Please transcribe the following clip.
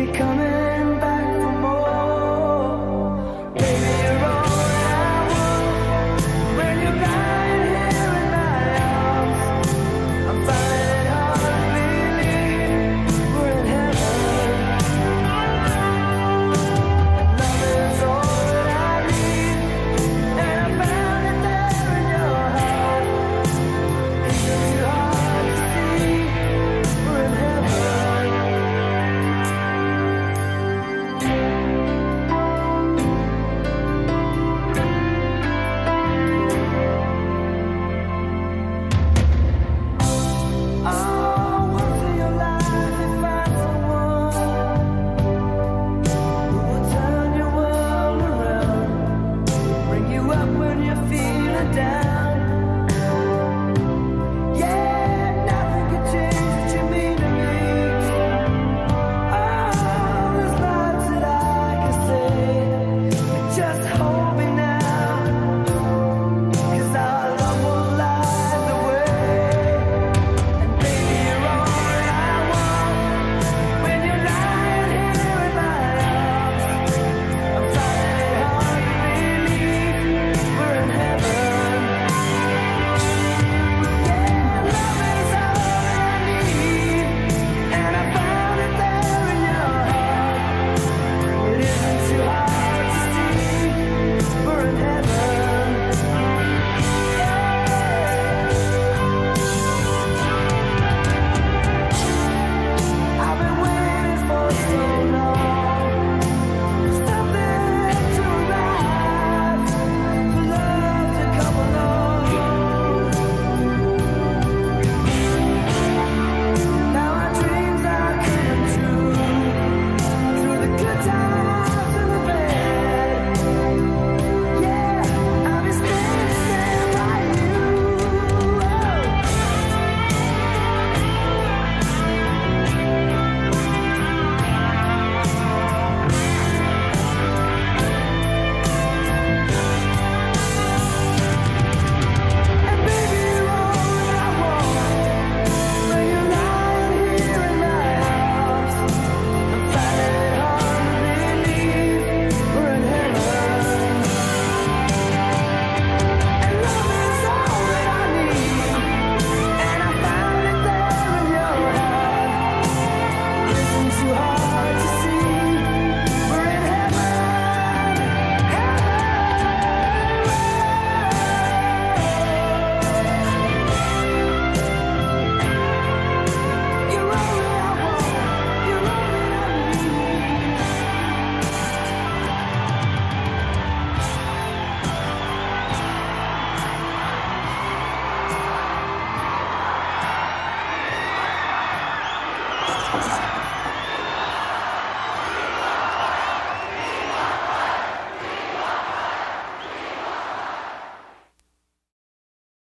we come.